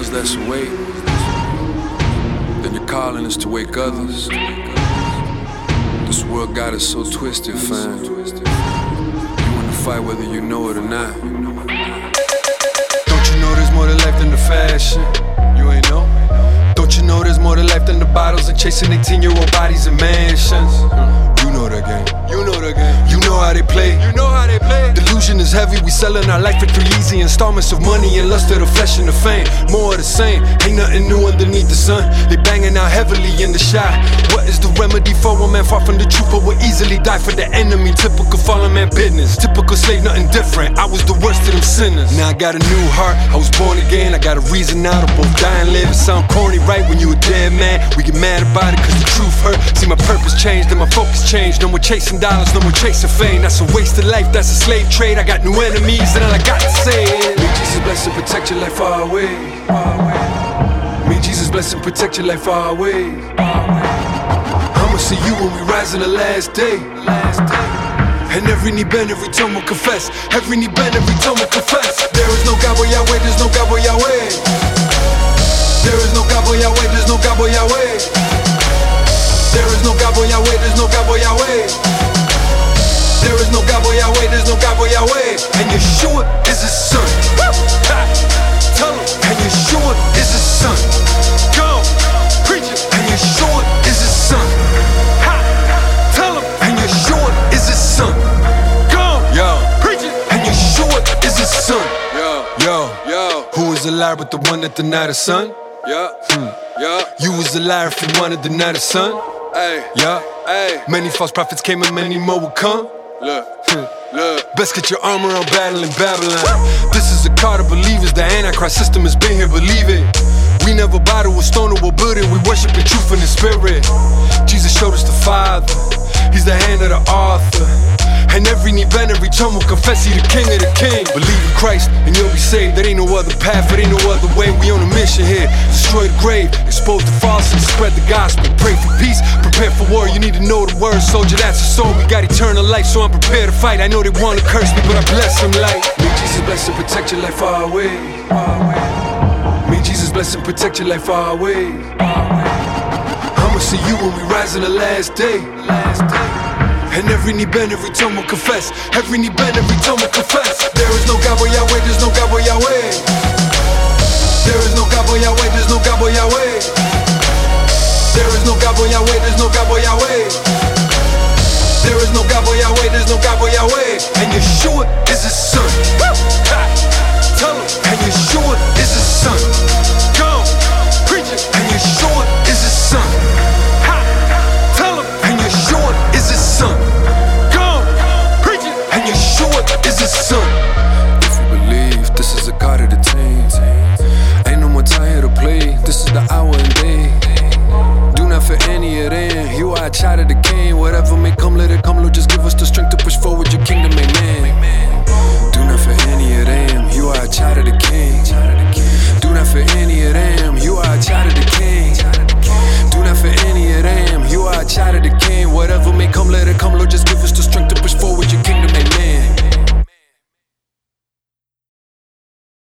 ones that's awake. Then your calling is to wake others. This world got us so twisted, fam. You wanna fight whether you know it or not. Don't you know there's more to life than the fashion? You ain't know? Don't you know there's more to life than the bottles and chasing 18 year old bodies and mansions? You know the game. You know the game. You know how they play. You know how they play. Delusion is heavy. We selling our life for three easy installments of money and lust of the flesh and the fame. More of the same. New underneath the sun. They banging out heavily in the shot. What is the remedy for a man far from the truth, but will easily die for the enemy? Typical fallen man business. Typical slave, nothing different. I was the worst of them sinners. Now I got a new heart. I was born again. I got a reason now to both die and live. It sound corny, right? When you a dead man, we get mad about it cause the truth hurt. See my purpose changed and my focus changed. No more chasing dollars, no more chasing fame. That's a waste of life, that's a slave trade. I got new enemies and all I got to say is Jesus bless and protect your life far away. May Jesus bless and protect your life far away. I'ma see you when we rise in the last day. And every knee bend, every tongue will confess. Every knee bend, every tongue will confess. There is no God but Yahweh, there's no God but Yahweh. There is no God but Yahweh, there's no God but Yahweh. There is no God but Yahweh, there's no God but Yahweh. There is no God but Yahweh, there's no God but Yahweh. And Yeshua is his son. Liar but the one that denied the son? Yeah, hmm. yeah. You was a liar if you wanted to deny the son. Hey, yeah, hey. Many false prophets came and many more will come. Look, look. Best get your armor on battling Babylon. This is a call to believers. The Antichrist system has been here, believe it. We never bottle with stone or building. We worship the truth and the spirit. Jesus showed us the Father. He's the hand of the author. And every bend, every tongue will confess he the king of the king. Believe in Christ and you'll be saved. There ain't no other path, there ain't no other way. We on a mission here. Destroy the grave, expose the false, and spread the gospel. Pray for peace, prepare for war. You need to know the word, soldier. That's the soul. We got eternal life, so I'm prepared to fight. I know they wanna curse me, but I bless them like. May Jesus bless and protect your life far away. May Jesus bless and protect your life far away. I'ma see you when we rise in the last day. And every knee bend, every tongue will confess. Every knee bend, every tongue will confess. There is no God but Yahweh, there's no God but Yahweh. There is no God but Yahweh, there's no God but Yahweh. There is no God but Yahweh, there's no God but Yahweh. There is no God Yahweh, there's no God Yahweh. And Yeshua is his child of the king. Whatever may come,